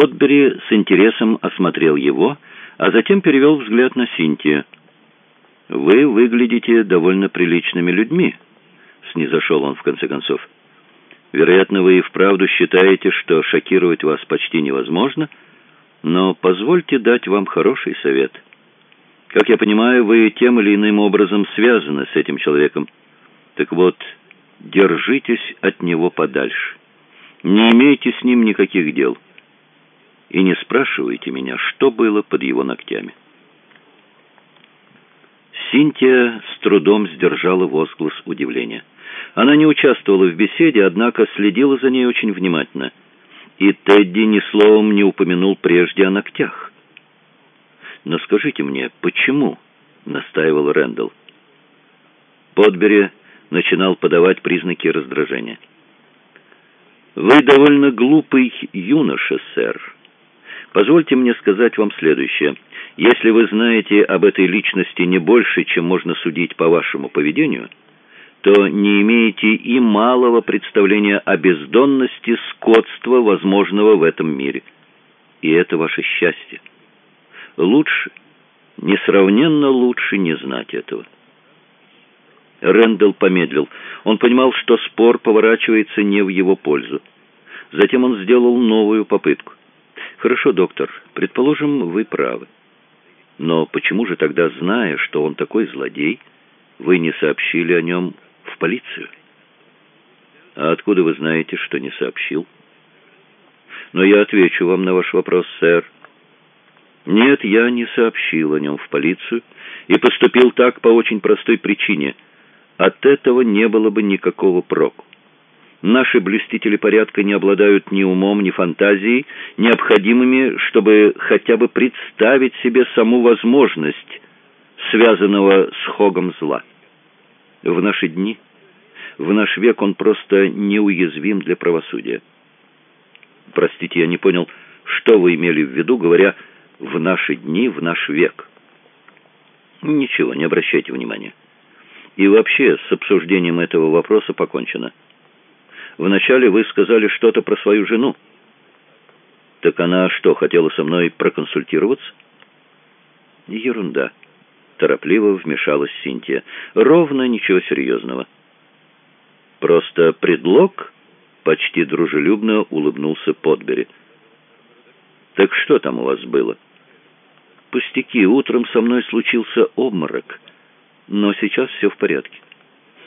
Подбери с интересом осмотрел его, а затем перевел взгляд на Синтию. «Вы выглядите довольно приличными людьми», — снизошел он в конце концов. «Вероятно, вы и вправду считаете, что шокировать вас почти невозможно, но позвольте дать вам хороший совет. Как я понимаю, вы тем или иным образом связаны с этим человеком. Так вот, держитесь от него подальше. Не имейте с ним никаких дел» и не спрашивайте меня, что было под его ногтями. Синтия с трудом сдержала возглас удивления. Она не участвовала в беседе, однако следила за ней очень внимательно. И Тедди ни словом не упомянул прежде о ногтях. «Но скажите мне, почему?» — настаивал Рэндалл. Подбери начинал подавать признаки раздражения. «Вы довольно глупый юноша, сэр», Позвольте мне сказать вам следующее. Если вы знаете об этой личности не больше, чем можно судить по вашему поведению, то не имеете и малого представления о бездонности скотства, возможного в этом мире. И это ваше счастье. Лучше, несравненно лучше не знать этого. Рэндалл помедлил. Он понимал, что спор поворачивается не в его пользу. Затем он сделал новую попытку. «Хорошо, доктор, предположим, вы правы. Но почему же тогда, зная, что он такой злодей, вы не сообщили о нем в полицию?» «А откуда вы знаете, что не сообщил?» «Но я отвечу вам на ваш вопрос, сэр. Нет, я не сообщил о нем в полицию и поступил так по очень простой причине. От этого не было бы никакого проку. Наши блюстители порядка не обладают ни умом, ни фантазией, необходимыми, чтобы хотя бы представить себе саму возможность связанного с Хогом зла. В наши дни, в наш век он просто неуязвим для правосудия. Простите, я не понял, что вы имели в виду, говоря «в наши дни, в наш век». Ничего, не обращайте внимания. И вообще, с обсуждением этого вопроса покончено. Вначале вы сказали что-то про свою жену. Так она что, хотела со мной проконсультироваться? Ерунда. Торопливо вмешалась Синтия. Ровно ничего серьезного. Просто предлог? Почти дружелюбно улыбнулся Подбери. Так что там у вас было? Пустяки, утром со мной случился обморок, но сейчас все в порядке.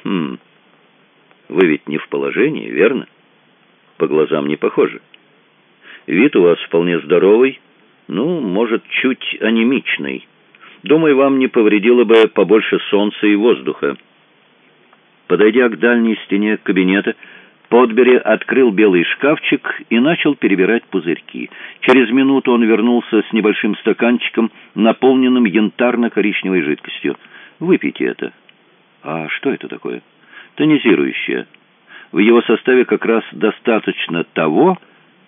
Хм... Вы ведь не в положении, верно? По глазам не похоже. Вид у вас вполне здоровый, ну, может, чуть анемичный. Думаю, вам не повредило бы побольше солнца и воздуха. Подойдя к дальней стене кабинета, Подбери открыл белый шкафчик и начал перебирать пузырьки. Через минуту он вернулся с небольшим стаканчиком, наполненным янтарно-коричневой жидкостью. «Выпейте это». «А что это такое?» Тонизирующее. В его составе как раз достаточно того,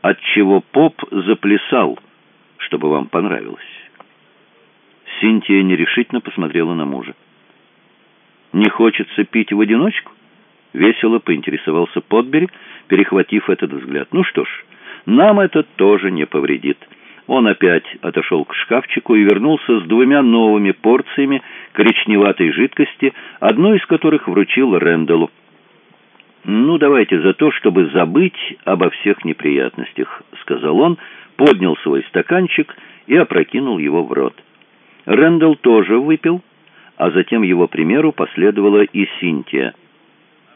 от чего поп заплясал, чтобы вам понравилось. Синтия нерешительно посмотрела на мужа. «Не хочется пить в одиночку?» Весело поинтересовался Подбери, перехватив этот взгляд. «Ну что ж, нам это тоже не повредит». Он опять отошел к шкафчику и вернулся с двумя новыми порциями коричневатой жидкости, одну из которых вручил Рэндаллу. «Ну, давайте за то, чтобы забыть обо всех неприятностях», — сказал он, поднял свой стаканчик и опрокинул его в рот. Рэндалл тоже выпил, а затем его примеру последовала и Синтия.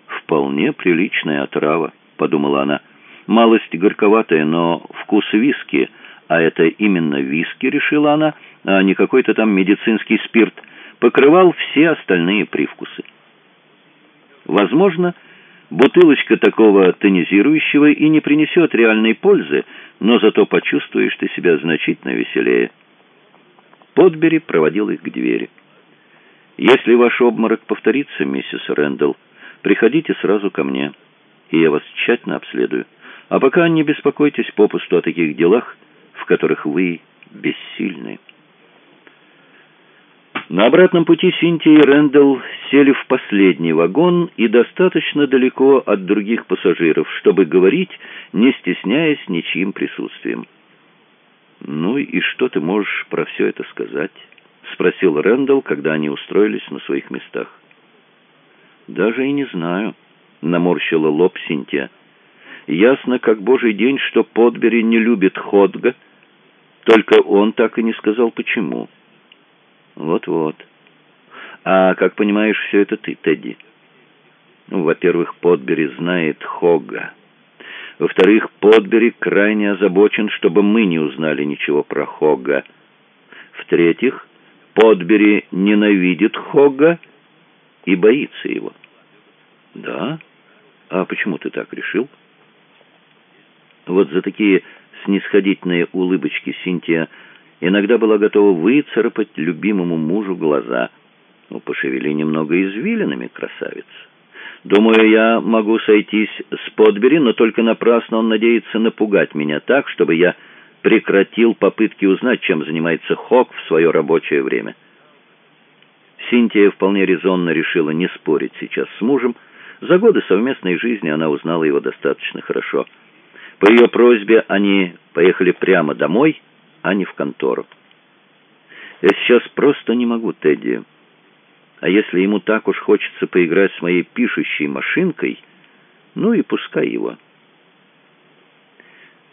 «Вполне приличная отрава», — подумала она. «Малость горьковатая, но вкус виски — а это именно виски, решила она, а не какой-то там медицинский спирт, покрывал все остальные привкусы. Возможно, бутылочка такого тонизирующего и не принесет реальной пользы, но зато почувствуешь ты себя значительно веселее. Подбери проводил их к двери. «Если ваш обморок повторится, миссис Рэндалл, приходите сразу ко мне, и я вас тщательно обследую. А пока не беспокойтесь попусту о таких делах, которых вы бессильны. На обратном пути Синтия и Рэндалл сели в последний вагон и достаточно далеко от других пассажиров, чтобы говорить, не стесняясь ничьим присутствием. «Ну и что ты можешь про все это сказать?» — спросил Рэндалл, когда они устроились на своих местах. «Даже и не знаю», — наморщила лоб Синтия. «Ясно, как божий день, что Подбери не любит Ходга, только он так и не сказал, почему». «Вот-вот. А как понимаешь, все это ты, Тедди?» ну, «Во-первых, Подбери знает Хогга». Во-вторых, Подбери крайне озабочен, чтобы мы не узнали ничего про Хогга. В-третьих, Подбери ненавидит Хогга и боится его. Да? А почему ты так решил? Вот за такие снисходительные улыбочки Синтия иногда была готова выцарапать любимому мужу глаза. Ну, пошевели немного извилинами, красавица. Думаю, я могу сойтись с Подбери, но только напрасно он надеется напугать меня так, чтобы я прекратил попытки узнать, чем занимается Хок в свое рабочее время. Синтия вполне резонно решила не спорить сейчас с мужем. За годы совместной жизни она узнала его достаточно хорошо. По ее просьбе они поехали прямо домой, а не в контору. «Я сейчас просто не могу, Тедди». А если ему так уж хочется поиграть с моей пишущей машинкой, ну и пускай его.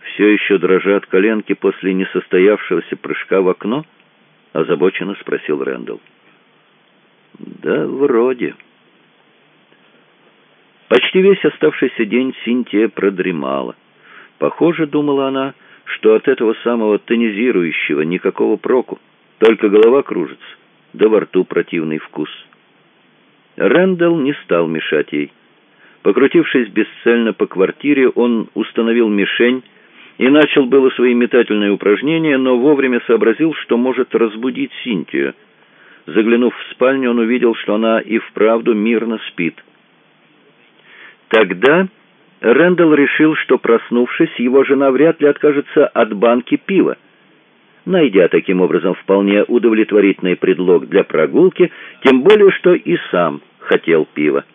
Все еще дрожат коленки после несостоявшегося прыжка в окно? Озабоченно спросил Рэндалл. Да, вроде. Почти весь оставшийся день Синтия продремала. Похоже, думала она, что от этого самого тонизирующего никакого проку, только голова кружится да во рту противный вкус. Рэндалл не стал мешать ей. Покрутившись бесцельно по квартире, он установил мишень и начал было свои метательные упражнения, но вовремя сообразил, что может разбудить Синтию. Заглянув в спальню, он увидел, что она и вправду мирно спит. Тогда Рэндалл решил, что, проснувшись, его жена вряд ли откажется от банки пива найдя таким образом вполне удовлетворительный предлог для прогулки, тем более что и сам хотел пива.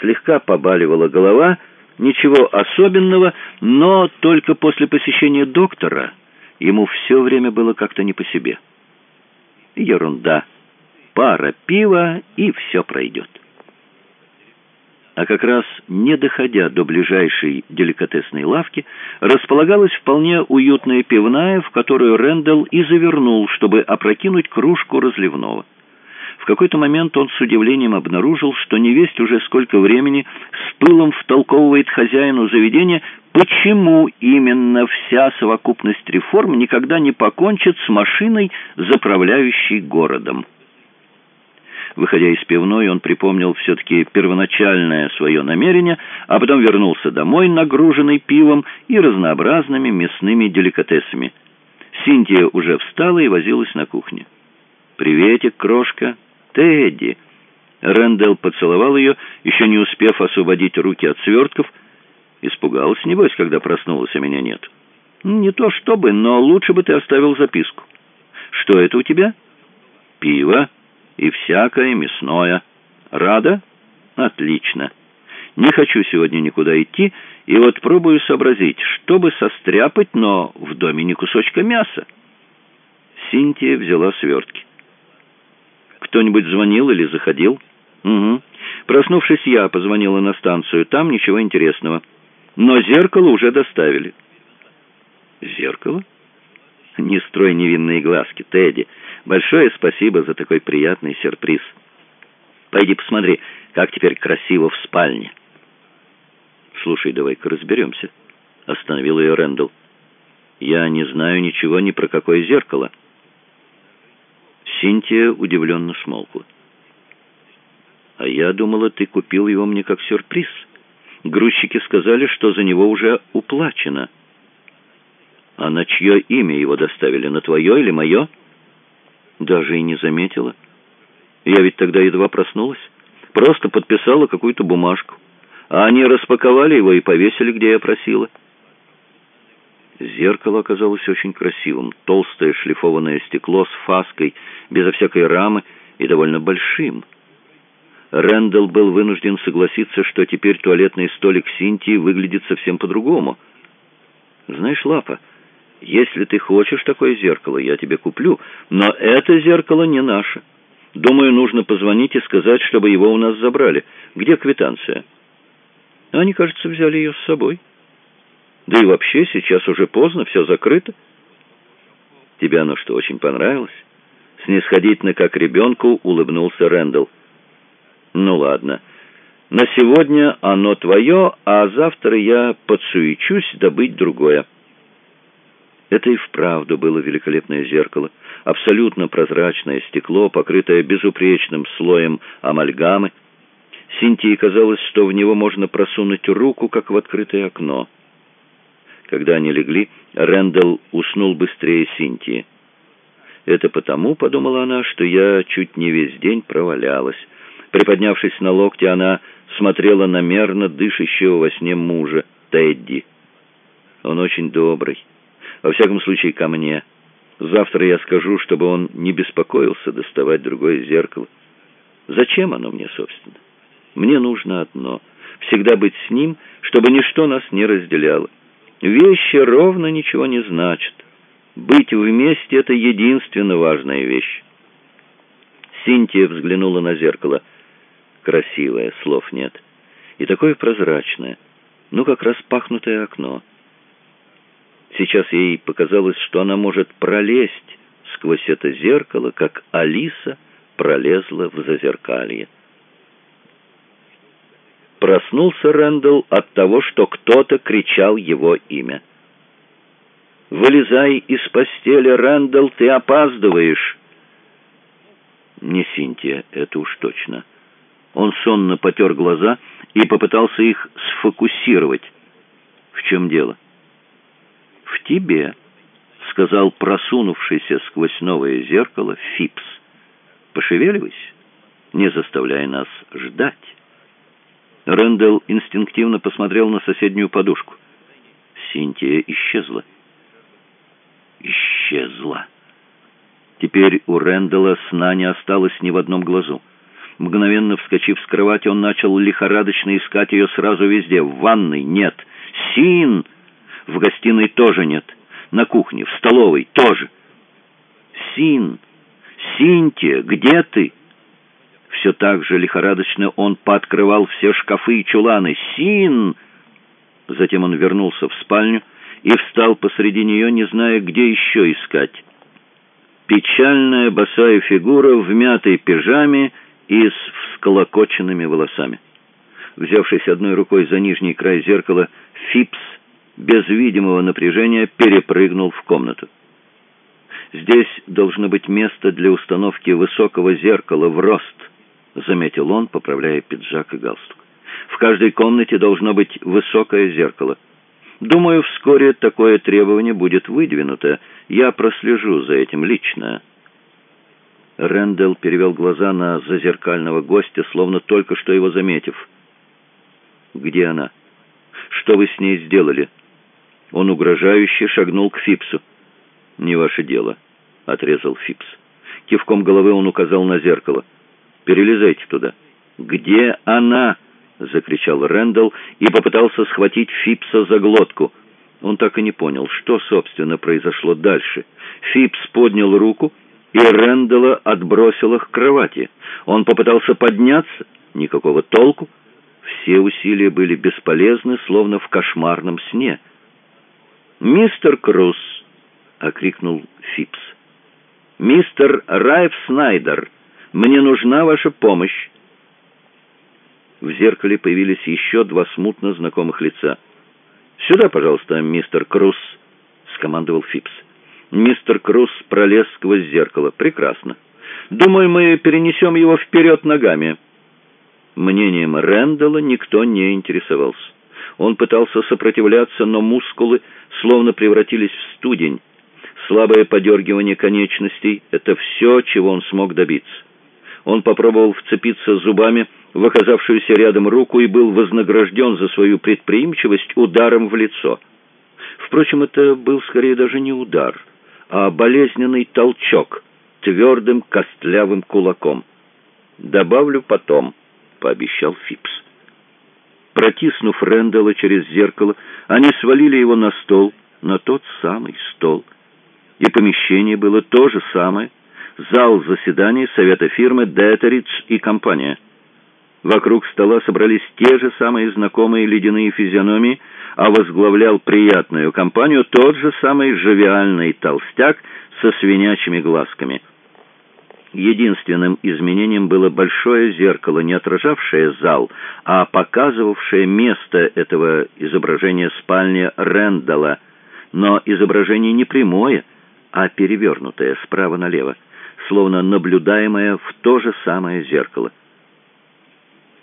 Слегка побаливала голова, ничего особенного, но только после посещения доктора ему все время было как-то не по себе. Ерунда. Пара пива, и все пройдет а как раз не доходя до ближайшей деликатесной лавки, располагалась вполне уютная пивная, в которую Рэндалл и завернул, чтобы опрокинуть кружку разливного. В какой-то момент он с удивлением обнаружил, что невесть уже сколько времени с пылом втолковывает хозяину заведения, почему именно вся совокупность реформ никогда не покончит с машиной, заправляющей городом. Выходя из пивной, он припомнил все-таки первоначальное свое намерение, а потом вернулся домой, нагруженный пивом и разнообразными мясными деликатесами. Синтия уже встала и возилась на кухне. «Приветик, крошка!» «Тедди!» Рэндалл поцеловал ее, еще не успев освободить руки от свертков. Испугалась, небось, когда проснулась, а меня нет. «Не то чтобы, но лучше бы ты оставил записку». «Что это у тебя?» «Пиво» и всякое мясное. Рада? Отлично. Не хочу сегодня никуда идти, и вот пробую сообразить, чтобы состряпать, но в доме не кусочка мяса. Синтия взяла свертки. Кто-нибудь звонил или заходил? Угу. Проснувшись, я позвонила на станцию. Там ничего интересного. Но зеркало уже доставили. Зеркало? Не строй невинные глазки, Тедди. Большое спасибо за такой приятный сюрприз. Пойди посмотри, как теперь красиво в спальне. Слушай, давай-ка разберемся. Остановил ее Рэндалл. Я не знаю ничего ни про какое зеркало. Синтия удивленно смолкла. А я думала, ты купил его мне как сюрприз. Грузчики сказали, что за него уже уплачено. А на чье имя его доставили, на твое или мое?» Даже и не заметила. Я ведь тогда едва проснулась. Просто подписала какую-то бумажку. А они распаковали его и повесили, где я просила. Зеркало оказалось очень красивым. Толстое шлифованное стекло с фаской, безо всякой рамы и довольно большим. Рэндалл был вынужден согласиться, что теперь туалетный столик Синтии выглядит совсем по-другому. «Знаешь, Лапа, Если ты хочешь такое зеркало, я тебе куплю, но это зеркало не наше. Думаю, нужно позвонить и сказать, чтобы его у нас забрали. Где квитанция? Они, кажется, взяли ее с собой. Да и вообще, сейчас уже поздно, все закрыто. Тебе оно что, очень понравилось? Снисходительно, как ребенку, улыбнулся Рэндалл. Ну ладно. На сегодня оно твое, а завтра я подсуечусь добыть другое. Это и вправду было великолепное зеркало. Абсолютно прозрачное стекло, покрытое безупречным слоем амальгамы. Синтии казалось, что в него можно просунуть руку, как в открытое окно. Когда они легли, Рэндалл уснул быстрее Синтии. «Это потому, — подумала она, — что я чуть не весь день провалялась». Приподнявшись на локте, она смотрела на мерно дышащего во сне мужа, Тедди. «Он очень добрый. Во всяком случае, ко мне. Завтра я скажу, чтобы он не беспокоился доставать другое зеркало. Зачем оно мне, собственно? Мне нужно одно — всегда быть с ним, чтобы ничто нас не разделяло». Вещи ровно ничего не значат. Быть вместе — это единственно важная вещь. Синтия взглянула на зеркало. Красивое, слов нет. И такое прозрачное. Ну, как распахнутое окно. Сейчас ей показалось, что она может пролезть сквозь это зеркало, как Алиса пролезла в зазеркалье. Проснулся Рэндалл от того, что кто-то кричал его имя. «Вылезай из постели, Рэндалл, ты опаздываешь!» Не Синтия, это уж точно. Он сонно потер глаза и попытался их сфокусировать. «В чем дело?» «В тебе», — сказал просунувшийся сквозь новое зеркало Фипс. «Пошевеливайся, не заставляй нас ждать». Рэндалл инстинктивно посмотрел на соседнюю подушку. Синтия исчезла. Исчезла. Теперь у Рэндалла сна не осталось ни в одном глазу. Мгновенно вскочив с кровати, он начал лихорадочно искать ее сразу везде. В ванной нет. Син! В гостиной тоже нет. На кухне, в столовой тоже. Син! Синтия, где ты? Все так же лихорадочно он пооткрывал все шкафы и чуланы. «Син!» Затем он вернулся в спальню и встал посреди нее, не зная, где еще искать. Печальная босая фигура в мятой пижаме и с всколокоченными волосами. Взявшись одной рукой за нижний край зеркала, Фипс без видимого напряжения перепрыгнул в комнату. Здесь должно быть место для установки высокого зеркала в рост —— заметил он, поправляя пиджак и галстук. «В каждой комнате должно быть высокое зеркало. Думаю, вскоре такое требование будет выдвинуто. Я прослежу за этим лично». Рэндалл перевел глаза на зазеркального гостя, словно только что его заметив. «Где она? Что вы с ней сделали?» Он угрожающе шагнул к Фипсу. «Не ваше дело», — отрезал Фипс. Кивком головы он указал на зеркало. Перелезайте туда». «Где она?» — закричал Рэндалл и попытался схватить Фипса за глотку. Он так и не понял, что, собственно, произошло дальше. Фипс поднял руку, и Рэндалла отбросило к кровати. Он попытался подняться, никакого толку. Все усилия были бесполезны, словно в кошмарном сне. «Мистер Круз!» — окрикнул Фипс. «Мистер Райф Снайдер!» Мне нужна ваша помощь!» В зеркале появились еще два смутно знакомых лица. «Сюда, пожалуйста, мистер Круз», — скомандовал Фипс. Мистер Круз пролез сквозь зеркало. «Прекрасно. Думаю, мы перенесем его вперед ногами». Мнением Рэндалла никто не интересовался. Он пытался сопротивляться, но мускулы словно превратились в студень. Слабое подергивание конечностей — это все, чего он смог добиться. Он попробовал вцепиться зубами в оказавшуюся рядом руку и был вознагражден за свою предприимчивость ударом в лицо. Впрочем, это был скорее даже не удар, а болезненный толчок твердым костлявым кулаком. «Добавлю потом», — пообещал Фипс. Протиснув Рэндалла через зеркало, они свалили его на стол, на тот самый стол. И помещение было то же самое. Зал заседаний совета фирмы «Детеридж и компания». Вокруг стола собрались те же самые знакомые ледяные физиономии, а возглавлял приятную компанию тот же самый жавиальный толстяк со свинячьими глазками. Единственным изменением было большое зеркало, не отражавшее зал, а показывавшее место этого изображения спальни Рэндалла, но изображение не прямое, а перевернутое справа налево, словно наблюдаемое в то же самое зеркало.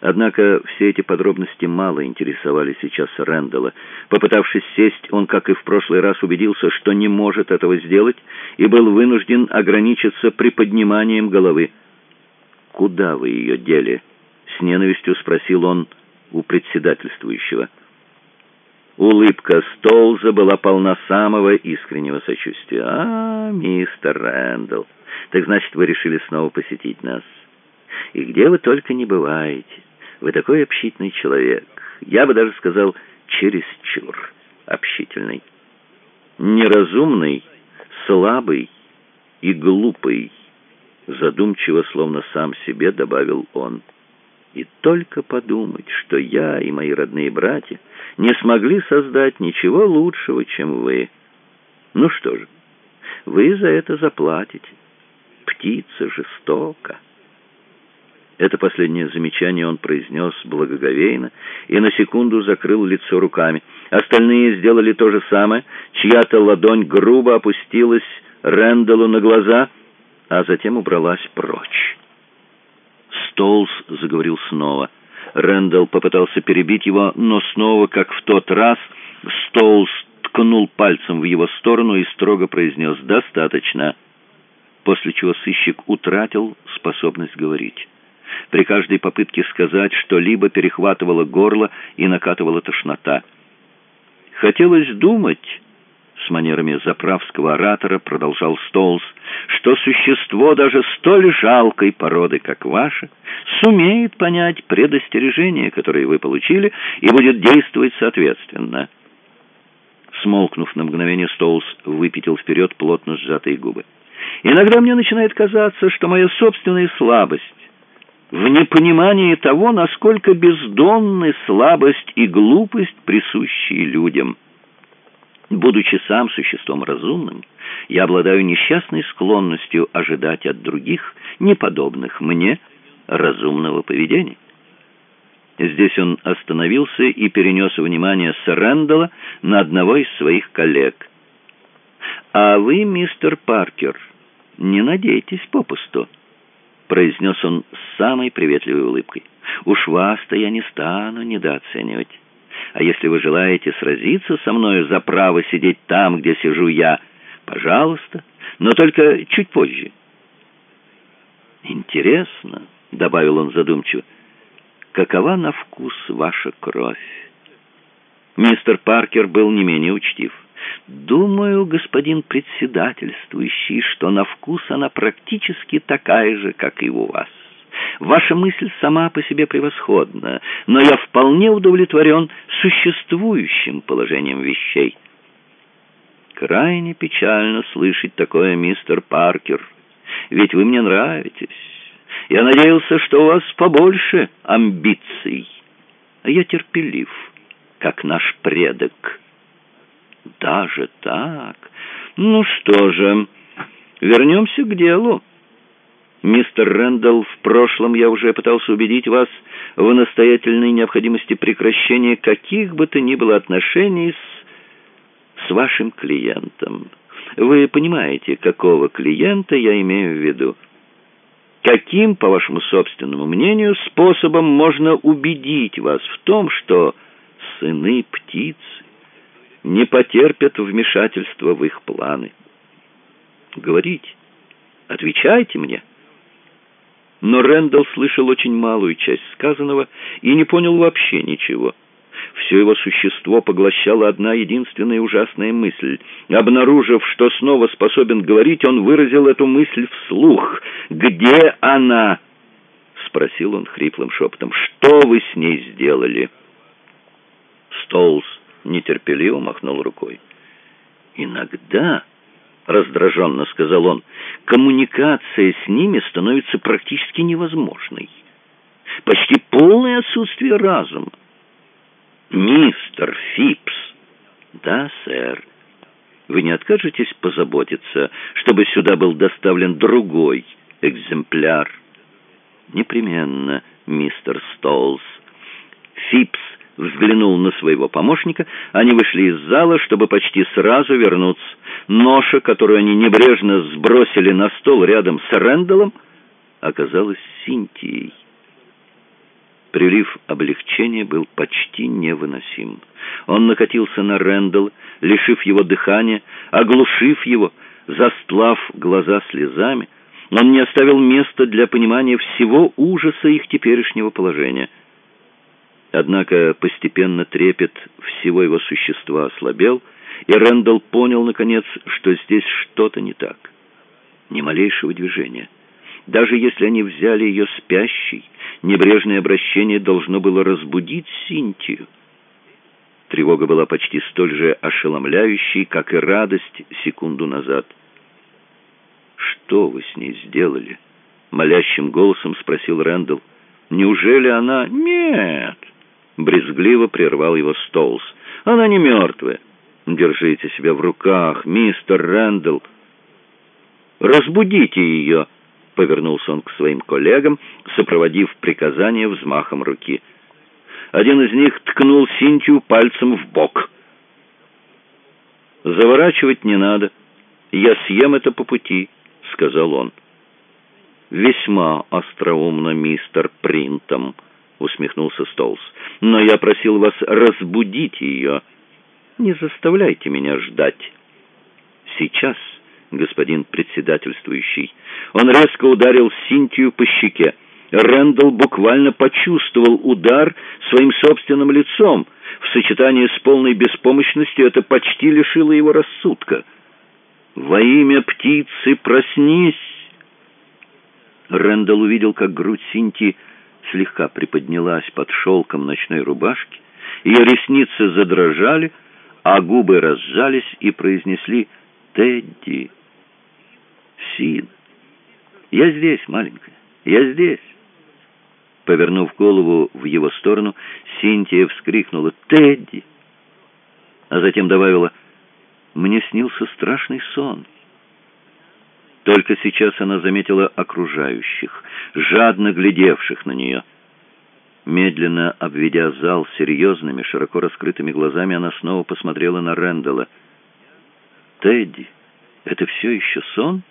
Однако все эти подробности мало интересовали сейчас Рэндалла. Попытавшись сесть, он, как и в прошлый раз, убедился, что не может этого сделать, и был вынужден ограничиться приподниманием головы. «Куда вы ее дели?» — с ненавистью спросил он у председательствующего. Улыбка Столза была полна самого искреннего сочувствия. «А, мистер Рэндалл, так значит, вы решили снова посетить нас? И где вы только не бываете?» Вы такой общительный человек. Я бы даже сказал, чересчур общительный. Неразумный, слабый и глупый, задумчиво, словно сам себе, добавил он. И только подумать, что я и мои родные братья не смогли создать ничего лучшего, чем вы. Ну что же, вы за это заплатите. Птица жестока. Это последнее замечание он произнес благоговейно и на секунду закрыл лицо руками. Остальные сделали то же самое. Чья-то ладонь грубо опустилась Рэндаллу на глаза, а затем убралась прочь. Столс заговорил снова. Рэндалл попытался перебить его, но снова, как в тот раз, Столс ткнул пальцем в его сторону и строго произнес «достаточно», после чего сыщик утратил способность говорить. При каждой попытке сказать что-либо перехватывало горло и накатывала тошнота. Хотелось думать, с манерами заправского оратора продолжал Столс, что существо даже столь жалкой породы, как ваше, сумеет понять предостережение, которое вы получили, и будет действовать соответственно. Смолкнув на мгновение, Столс выпятил вперед плотно сжатые губы. «Иногда мне начинает казаться, что моя собственная слабость в непонимании того, насколько бездонны слабость и глупость, присущие людям. Будучи сам существом разумным, я обладаю несчастной склонностью ожидать от других, неподобных мне, разумного поведения. Здесь он остановился и перенес внимание Сарендала на одного из своих коллег. «А вы, мистер Паркер, не надейтесь попусту» произнес он с самой приветливой улыбкой. «Уж вас-то я не стану недооценивать. А если вы желаете сразиться со мною за право сидеть там, где сижу я, пожалуйста, но только чуть позже». «Интересно», — добавил он задумчиво, — «какова на вкус ваша кровь?» Мистер Паркер был не менее учтив. Думаю, господин председательствующий, что на вкус она практически такая же, как и у вас. Ваша мысль сама по себе превосходна, но я вполне удовлетворен существующим положением вещей. Крайне печально слышать такое, мистер Паркер, ведь вы мне нравитесь. Я надеялся, что у вас побольше амбиций, а я терпелив, как наш предок». Даже так? Ну что же, вернемся к делу. Мистер Рэндалл, в прошлом я уже пытался убедить вас в настоятельной необходимости прекращения каких бы то ни было отношений с, с вашим клиентом. Вы понимаете, какого клиента я имею в виду? Каким, по вашему собственному мнению, способом можно убедить вас в том, что сыны птиц не потерпят вмешательства в их планы. Говорите, отвечайте мне. Но Рэндалл слышал очень малую часть сказанного и не понял вообще ничего. Все его существо поглощала одна единственная ужасная мысль. Обнаружив, что снова способен говорить, он выразил эту мысль вслух. «Где она?» — спросил он хриплым шепотом. «Что вы с ней сделали?» Столс нетерпеливо махнул рукой. «Иногда...» — раздраженно сказал он, — коммуникация с ними становится практически невозможной. Почти полное отсутствие разума. «Мистер Фипс!» «Да, сэр. Вы не откажетесь позаботиться, чтобы сюда был доставлен другой экземпляр?» «Непременно, мистер Столс». Фипс взглянул на своего помощника. Они вышли из зала, чтобы почти сразу вернуться. Ноша, которую они небрежно сбросили на стол рядом с Рэндаллом, оказалась Синтией. Прилив облегчения был почти невыносим. Он накатился на Рэндалл, лишив его дыхания, оглушив его, застлав глаза слезами. Он не оставил места для понимания всего ужаса их теперешнего положения — Однако постепенно трепет всего его существа ослабел, и Рэндалл понял, наконец, что здесь что-то не так. Ни малейшего движения. Даже если они взяли ее спящей, небрежное обращение должно было разбудить Синтию. Тревога была почти столь же ошеломляющей, как и радость секунду назад. «Что вы с ней сделали?» — молящим голосом спросил Рэндалл. «Неужели она...» «Нет!» Брезгливо прервал его Стоулс. «Она не мертвая. Держите себя в руках, мистер Рэндалл. Разбудите ее!» Повернулся он к своим коллегам, сопроводив приказание взмахом руки. Один из них ткнул Синтию пальцем в бок. «Заворачивать не надо. Я съем это по пути», — сказал он. «Весьма остроумно, мистер Принтом» усмехнулся Столс. «Но я просил вас разбудить ее. Не заставляйте меня ждать». «Сейчас, господин председательствующий». Он резко ударил Синтию по щеке. Рэндалл буквально почувствовал удар своим собственным лицом. В сочетании с полной беспомощностью это почти лишило его рассудка. «Во имя птицы проснись!» Рэндалл увидел, как грудь Синтии слегка приподнялась под шелком ночной рубашки, ее ресницы задрожали, а губы разжались и произнесли «Тедди». «Син, я здесь, маленькая, я здесь». Повернув голову в его сторону, Синтия вскрикнула «Тедди!», а затем добавила «Мне снился страшный сон». Только сейчас она заметила окружающих, жадно глядевших на нее. Медленно обведя зал серьезными, широко раскрытыми глазами, она снова посмотрела на Рэндалла. «Тедди, это все еще сон?»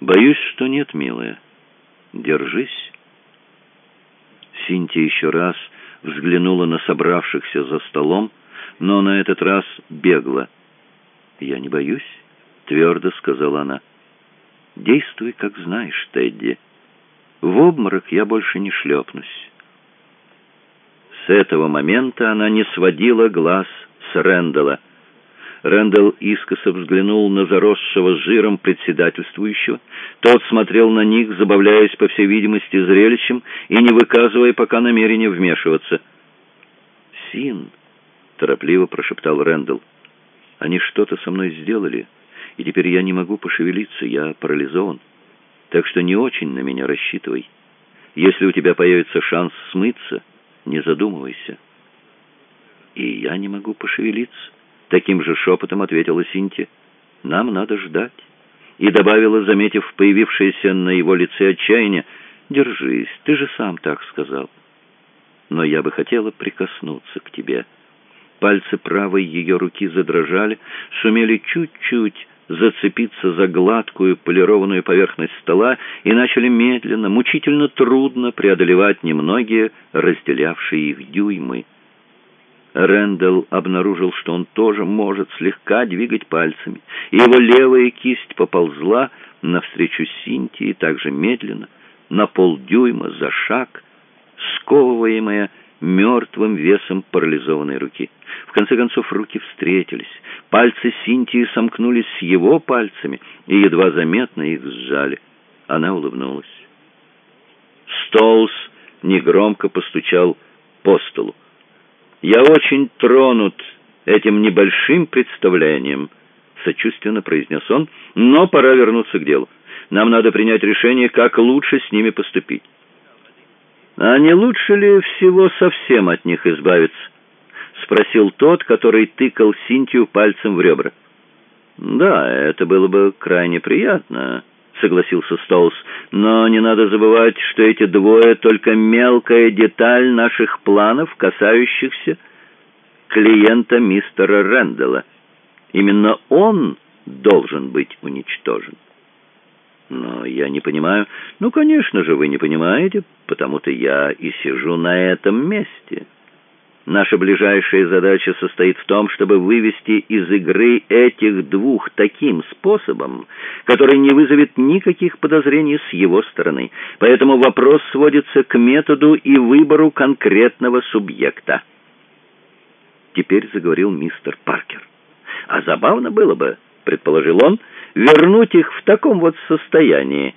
«Боюсь, что нет, милая. Держись». Синтия еще раз взглянула на собравшихся за столом, но на этот раз бегла. «Я не боюсь» твердо сказала она. «Действуй, как знаешь, Тедди. В обморок я больше не шлепнусь». С этого момента она не сводила глаз с Рэндалла. Рэндалл искоса взглянул на заросшего жиром председательствующего. Тот смотрел на них, забавляясь, по всей видимости, зрелищем и не выказывая пока намерения вмешиваться. «Син», — торопливо прошептал Рэндалл, — «они что-то со мной сделали» и теперь я не могу пошевелиться, я парализован. Так что не очень на меня рассчитывай. Если у тебя появится шанс смыться, не задумывайся. И я не могу пошевелиться. Таким же шепотом ответила Синтия. Нам надо ждать. И добавила, заметив появившееся на его лице отчаяние, «Держись, ты же сам так сказал. Но я бы хотела прикоснуться к тебе». Пальцы правой ее руки задрожали, сумели чуть-чуть зацепиться за гладкую полированную поверхность стола и начали медленно, мучительно трудно преодолевать немногие разделявшие их дюймы. Рэндалл обнаружил, что он тоже может слегка двигать пальцами, и его левая кисть поползла навстречу Синтии так же медленно, на полдюйма за шаг, сковываемая мертвым весом парализованной руки. В конце концов руки встретились. Пальцы Синтии сомкнулись с его пальцами и едва заметно их сжали. Она улыбнулась. Столс негромко постучал по столу. «Я очень тронут этим небольшим представлением», — сочувственно произнес он, — «но пора вернуться к делу. Нам надо принять решение, как лучше с ними поступить». «А не лучше ли всего совсем от них избавиться?» — спросил тот, который тыкал Синтию пальцем в ребра. «Да, это было бы крайне приятно», — согласился Стоус. «Но не надо забывать, что эти двое — только мелкая деталь наших планов, касающихся клиента мистера Рэндалла. Именно он должен быть уничтожен». «Но я не понимаю...» «Ну, конечно же, вы не понимаете, потому-то я и сижу на этом месте». Наша ближайшая задача состоит в том, чтобы вывести из игры этих двух таким способом, который не вызовет никаких подозрений с его стороны. Поэтому вопрос сводится к методу и выбору конкретного субъекта. Теперь заговорил мистер Паркер. А забавно было бы, предположил он, вернуть их в таком вот состоянии.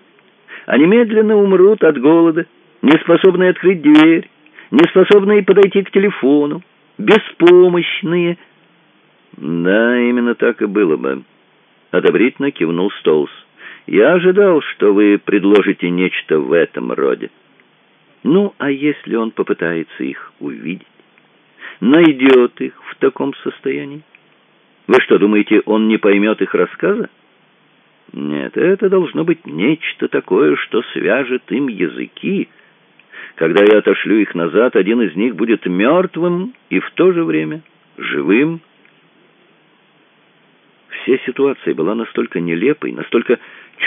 Они медленно умрут от голода, не способны открыть дверь, неспособные подойти к телефону, беспомощные. Да, именно так и было бы. Одобрительно кивнул Стоус. Я ожидал, что вы предложите нечто в этом роде. Ну, а если он попытается их увидеть? Найдет их в таком состоянии? Вы что, думаете, он не поймет их рассказа? Нет, это должно быть нечто такое, что свяжет им языки, когда я отошлю их назад, один из них будет мертвым и в то же время живым. Вся ситуация была настолько нелепой, настолько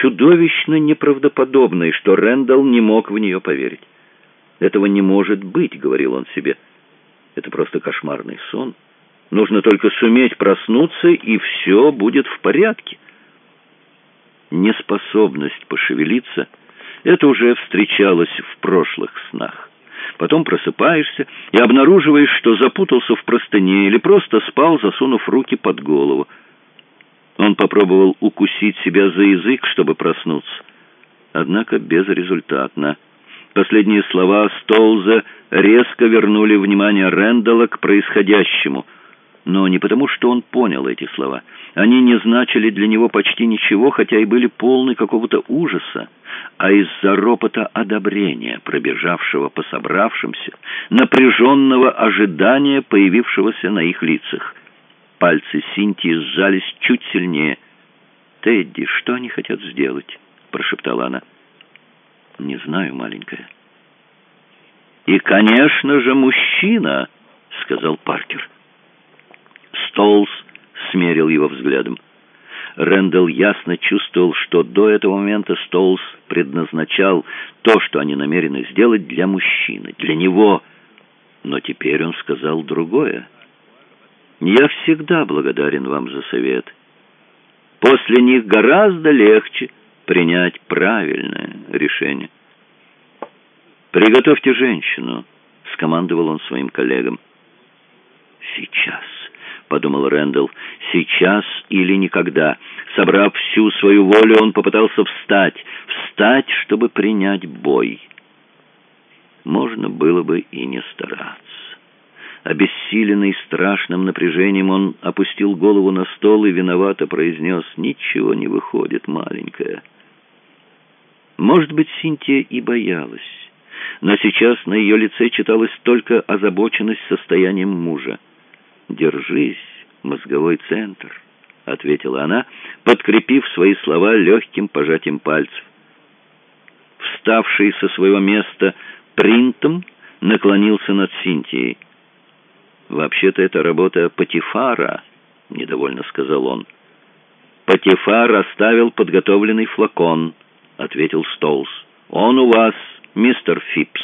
чудовищно неправдоподобной, что Рэндалл не мог в нее поверить. «Этого не может быть», — говорил он себе. «Это просто кошмарный сон. Нужно только суметь проснуться, и все будет в порядке». Неспособность пошевелиться — это уже встречалось в прошлых снах. Потом просыпаешься и обнаруживаешь, что запутался в простыне или просто спал, засунув руки под голову. Он попробовал укусить себя за язык, чтобы проснуться. Однако безрезультатно. Последние слова Столза резко вернули внимание Рэндалла к происходящему — но не потому, что он понял эти слова. Они не значили для него почти ничего, хотя и были полны какого-то ужаса, а из-за ропота одобрения, пробежавшего по собравшимся, напряженного ожидания, появившегося на их лицах. Пальцы Синтии сжались чуть сильнее. «Тедди, что они хотят сделать?» — прошептала она. «Не знаю, маленькая». «И, конечно же, мужчина», — сказал Паркер. Столс смерил его взглядом. Рэндалл ясно чувствовал, что до этого момента Столс предназначал то, что они намерены сделать для мужчины, для него. Но теперь он сказал другое. «Я всегда благодарен вам за совет. После них гораздо легче принять правильное решение». «Приготовьте женщину», — скомандовал он своим коллегам. «Сейчас» подумал Рэндалл. «Сейчас или никогда». Собрав всю свою волю, он попытался встать. Встать, чтобы принять бой. Можно было бы и не стараться. Обессиленный страшным напряжением, он опустил голову на стол и виновато произнес «Ничего не выходит, маленькая». Может быть, Синтия и боялась, но сейчас на ее лице читалась только озабоченность состоянием мужа. «Держись, мозговой центр», — ответила она, подкрепив свои слова легким пожатием пальцев. Вставший со своего места принтом наклонился над Синтией. «Вообще-то это работа Патифара», — недовольно сказал он. «Патифар оставил подготовленный флакон», — ответил Стоулс. «Он у вас, мистер Фипс».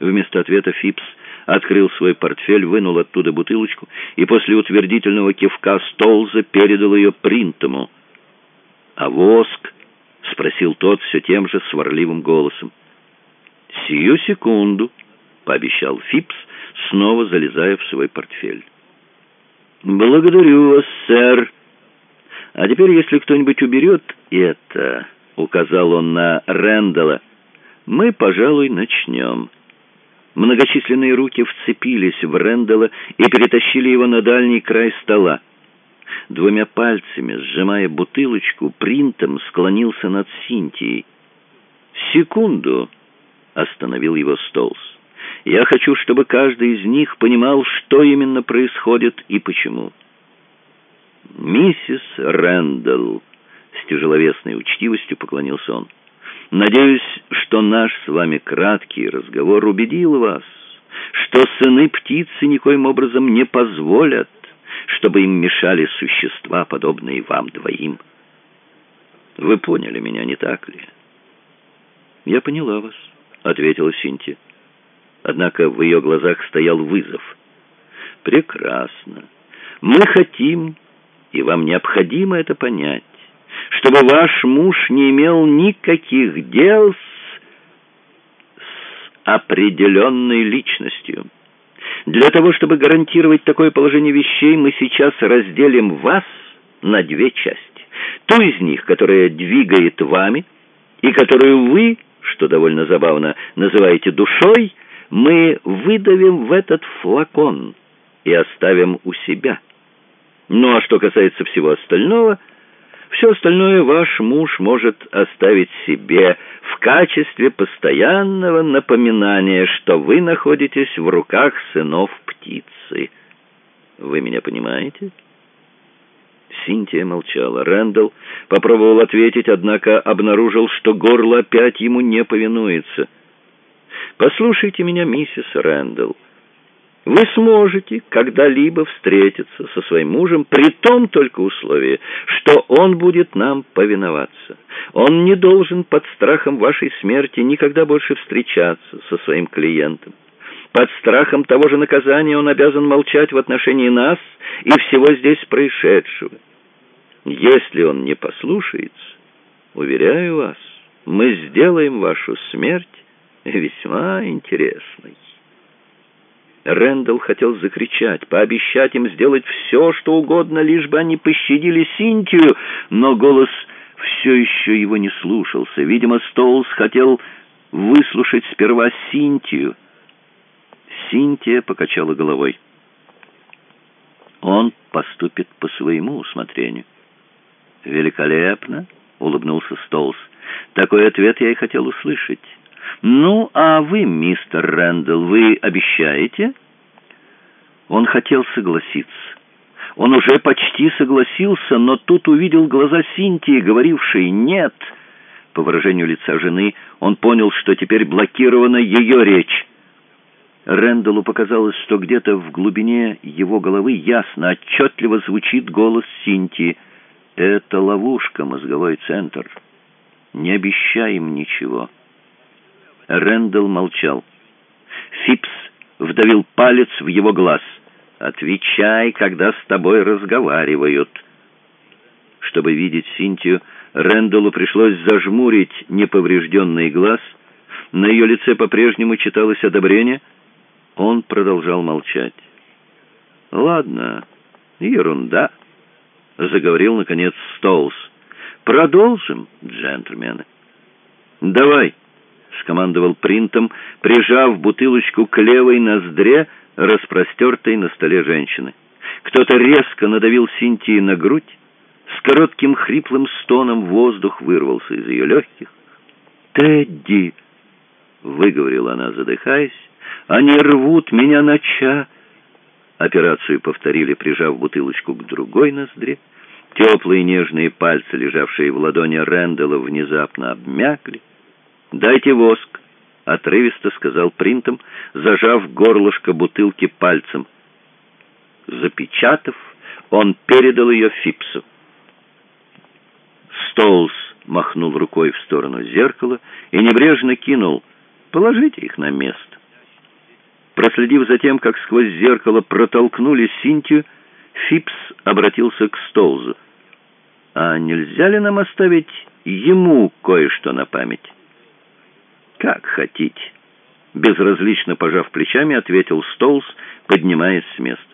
Вместо ответа Фипс открыл свой портфель, вынул оттуда бутылочку и после утвердительного кивка Столза передал ее Принтому. «А воск?» — спросил тот все тем же сварливым голосом. «Сию секунду», — пообещал Фипс, снова залезая в свой портфель. «Благодарю вас, сэр. А теперь, если кто-нибудь уберет это...» — указал он на Рэндала. «Мы, пожалуй, начнем». Многочисленные руки вцепились в Рэндала и перетащили его на дальний край стола. Двумя пальцами, сжимая бутылочку, принтом склонился над Синтией. «Секунду!» — остановил его Столс. «Я хочу, чтобы каждый из них понимал, что именно происходит и почему». «Миссис Рэндалл», — с тяжеловесной учтивостью поклонился он, — «надеюсь, что наш с вами краткий разговор убедил вас, что сыны птицы никоим образом не позволят, чтобы им мешали существа, подобные вам двоим. Вы поняли меня, не так ли?» «Я поняла вас», — ответила Синтия. Однако в ее глазах стоял вызов. «Прекрасно. Мы хотим, и вам необходимо это понять, чтобы ваш муж не имел никаких дел с, с определенной личностью. Для того, чтобы гарантировать такое положение вещей, мы сейчас разделим вас на две части. Ту из них, которая двигает вами, и которую вы что довольно забавно, называете душой, мы выдавим в этот флакон и оставим у себя. Ну а что касается всего остального, все остальное ваш муж может оставить себе в качестве постоянного напоминания, что вы находитесь в руках сынов птицы. Вы меня понимаете?» Синтия молчала. Рэндалл попробовал ответить, однако обнаружил, что горло опять ему не повинуется. «Послушайте меня, миссис Рэндалл. Вы сможете когда-либо встретиться со своим мужем при том только условии, что он будет нам повиноваться. Он не должен под страхом вашей смерти никогда больше встречаться со своим клиентом. Под страхом того же наказания он обязан молчать в отношении нас и всего здесь происшедшего. Если он не послушается, уверяю вас, мы сделаем вашу смерть весьма интересной. Рэндалл хотел закричать, пообещать им сделать все, что угодно, лишь бы они пощадили Синтию, но голос все еще его не слушался. Видимо, Стоулс хотел выслушать сперва Синтию. Синтия покачала головой. Он поступит по своему усмотрению. «Великолепно!» — улыбнулся Стоулс. «Такой ответ я и хотел услышать». «Ну, а вы, мистер Рэндалл, вы обещаете?» Он хотел согласиться. Он уже почти согласился, но тут увидел глаза Синтии, говорившие «нет». По выражению лица жены он понял, что теперь блокирована ее речь. Рэндаллу показалось, что где-то в глубине его головы ясно, отчетливо звучит голос Синтии — это ловушка, мозговой центр. Не обещай им ничего. Рэндалл молчал. Фипс вдавил палец в его глаз. «Отвечай, когда с тобой разговаривают». Чтобы видеть Синтию, Рэндаллу пришлось зажмурить неповрежденный глаз. На ее лице по-прежнему читалось одобрение. Он продолжал молчать. «Ладно, ерунда». — заговорил, наконец, Стоулс. «Продолжим, джентльмены». «Давай», — скомандовал принтом, прижав бутылочку к левой ноздре, распростертой на столе женщины. Кто-то резко надавил Синтии на грудь. С коротким хриплым стоном воздух вырвался из ее легких. «Тедди!» — выговорила она, задыхаясь. «Они рвут меня на ча...» Операцию повторили, прижав бутылочку к другой ноздре. Теплые нежные пальцы, лежавшие в ладони Рэндалла, внезапно обмякли. «Дайте воск», — отрывисто сказал принтом, зажав горлышко бутылки пальцем. Запечатав, он передал ее Фипсу. Стоулс махнул рукой в сторону зеркала и небрежно кинул «Положите их на место». Проследив за тем, как сквозь зеркало протолкнули Синтию, Фипс обратился к Стоузу. «А нельзя ли нам оставить ему кое-что на память?» «Как хотите», — безразлично пожав плечами, ответил Стоулс, поднимаясь с места.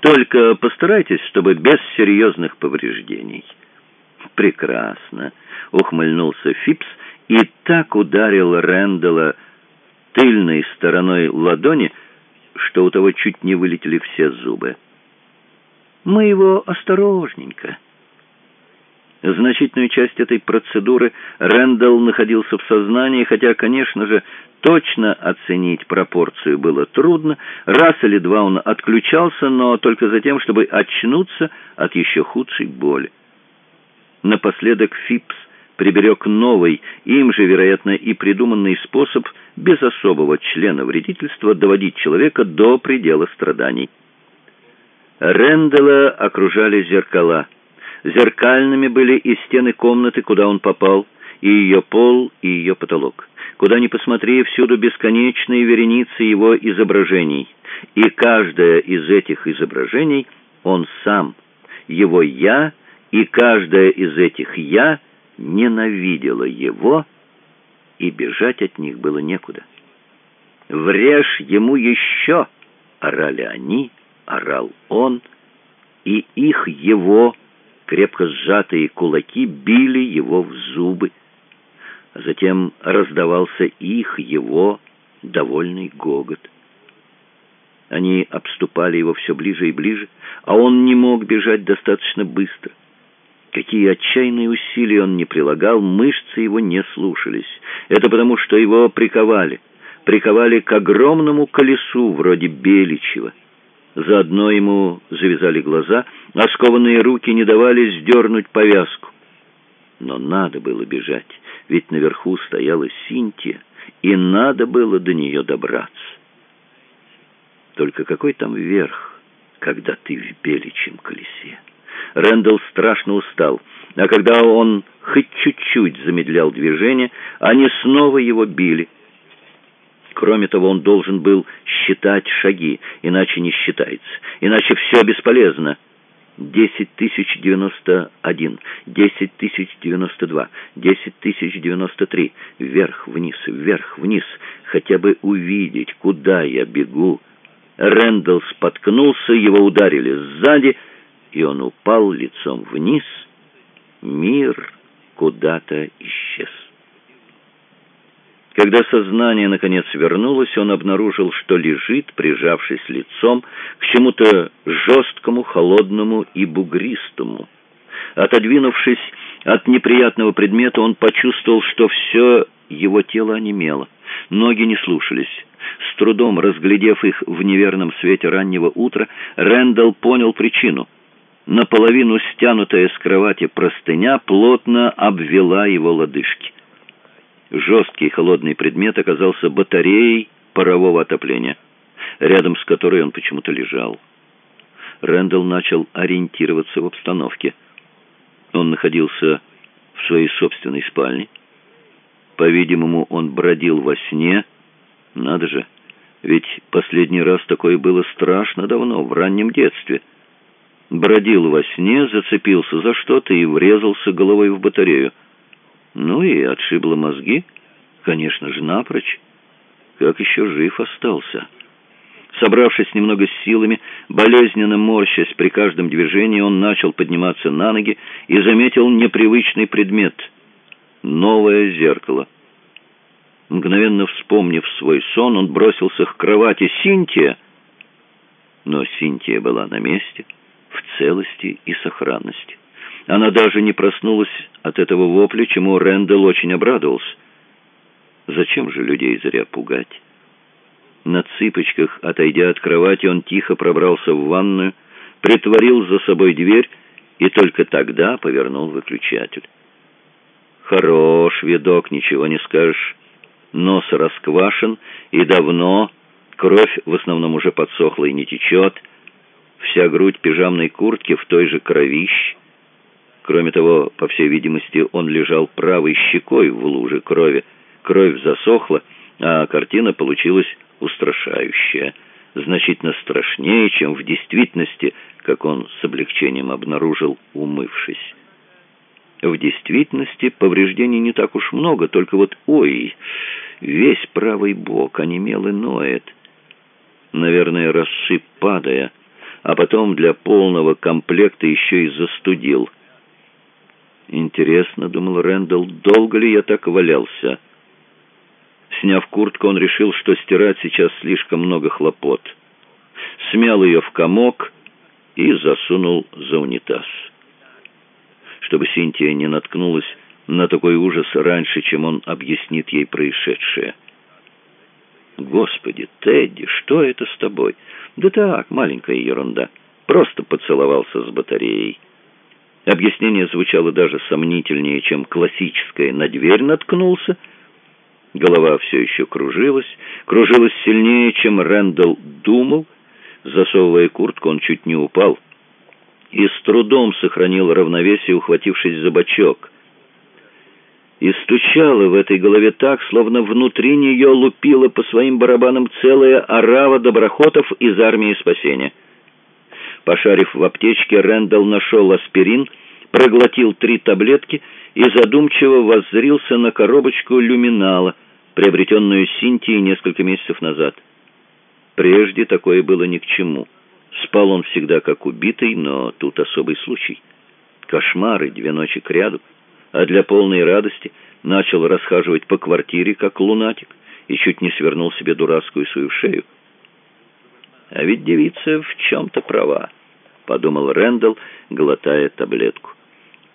«Только постарайтесь, чтобы без серьезных повреждений». «Прекрасно», — ухмыльнулся Фипс и так ударил Рэндалла тыльной стороной ладони, что у того чуть не вылетели все зубы. «Мы его осторожненько». Значительную часть этой процедуры Рэндалл находился в сознании, хотя, конечно же, точно оценить пропорцию было трудно. Раз или два он отключался, но только за тем, чтобы очнуться от еще худшей боли. Напоследок Фипс приберег новый, им же, вероятно, и придуманный способ без особого члена вредительства доводить человека до предела страданий. Рэндала окружали зеркала. Зеркальными были и стены комнаты, куда он попал, и ее пол, и ее потолок. Куда ни посмотри, всюду бесконечные вереницы его изображений. И каждое из этих изображений он сам, его «я», и каждое из этих «я» ненавидела его, и бежать от них было некуда. «Врежь ему еще!» — орали они, орал он, и их его, крепко сжатые кулаки, били его в зубы. А затем раздавался их, его, довольный гогот. Они обступали его все ближе и ближе, а он не мог бежать достаточно быстро — Какие отчаянные усилия он не прилагал, мышцы его не слушались. Это потому, что его приковали. Приковали к огромному колесу, вроде Беличева. Заодно ему завязали глаза, а скованные руки не давали сдернуть повязку. Но надо было бежать, ведь наверху стояла Синтия, и надо было до нее добраться. Только какой там верх, когда ты в беличьем колесе? Рэндалл страшно устал, а когда он хоть чуть-чуть замедлял движение, они снова его били. Кроме того, он должен был считать шаги, иначе не считается, иначе все бесполезно. Десять тысяч девяносто один, десять тысяч девяносто два, десять тысяч девяносто три. Вверх, вниз, вверх, вниз. Хотя бы увидеть, куда я бегу. Рэндалл споткнулся, его ударили сзади — и он упал лицом вниз. Мир куда-то исчез. Когда сознание, наконец, вернулось, он обнаружил, что лежит, прижавшись лицом к чему-то жесткому, холодному и бугристому. Отодвинувшись от неприятного предмета, он почувствовал, что все его тело онемело. Ноги не слушались. С трудом разглядев их в неверном свете раннего утра, Рэндалл понял причину — наполовину стянутая с кровати простыня плотно обвела его лодыжки. Жесткий холодный предмет оказался батареей парового отопления, рядом с которой он почему-то лежал. Рэндалл начал ориентироваться в обстановке. Он находился в своей собственной спальне. По-видимому, он бродил во сне. Надо же, ведь последний раз такое было страшно давно, в раннем детстве — бродил во сне, зацепился за что-то и врезался головой в батарею. Ну и отшибло мозги, конечно же, напрочь. Как еще жив остался. Собравшись немного с силами, болезненно морщась при каждом движении, он начал подниматься на ноги и заметил непривычный предмет — новое зеркало. Мгновенно вспомнив свой сон, он бросился к кровати Синтия, но Синтия была на месте — в целости и сохранности. Она даже не проснулась от этого вопля, чему Рэндалл очень обрадовался. Зачем же людей зря пугать? На цыпочках, отойдя от кровати, он тихо пробрался в ванную, притворил за собой дверь и только тогда повернул выключатель. Хорош видок, ничего не скажешь. Нос расквашен и давно, кровь в основном уже подсохла и не течет, вся грудь пижамной куртки в той же кровищ. Кроме того, по всей видимости, он лежал правой щекой в луже крови. Кровь засохла, а картина получилась устрашающая, значительно страшнее, чем в действительности, как он с облегчением обнаружил, умывшись. В действительности повреждений не так уж много, только вот, ой, весь правый бок онемел и ноет. Наверное, расшиб падая, а потом для полного комплекта еще и застудил. «Интересно, — думал Рэндалл, — долго ли я так валялся?» Сняв куртку, он решил, что стирать сейчас слишком много хлопот. Смял ее в комок и засунул за унитаз. Чтобы Синтия не наткнулась на такой ужас раньше, чем он объяснит ей происшедшее. «Господи, Тедди, что это с тобой?» «Да так, маленькая ерунда. Просто поцеловался с батареей». Объяснение звучало даже сомнительнее, чем классическое «на дверь наткнулся». Голова все еще кружилась, кружилась сильнее, чем Рэндалл думал. Засовывая куртку, он чуть не упал и с трудом сохранил равновесие, ухватившись за бочок. И стучало в этой голове так, словно внутри нее лупила по своим барабанам целая орава доброхотов из армии спасения. Пошарив в аптечке, Рэндалл нашел аспирин, проглотил три таблетки и задумчиво воззрился на коробочку люминала, приобретенную Синтией несколько месяцев назад. Прежде такое было ни к чему. Спал он всегда как убитый, но тут особый случай. Кошмары две ночи кряду, а для полной радости начал расхаживать по квартире как лунатик и чуть не свернул себе дурацкую свою шею. А ведь девица в чем-то права. — подумал Рэндалл, глотая таблетку.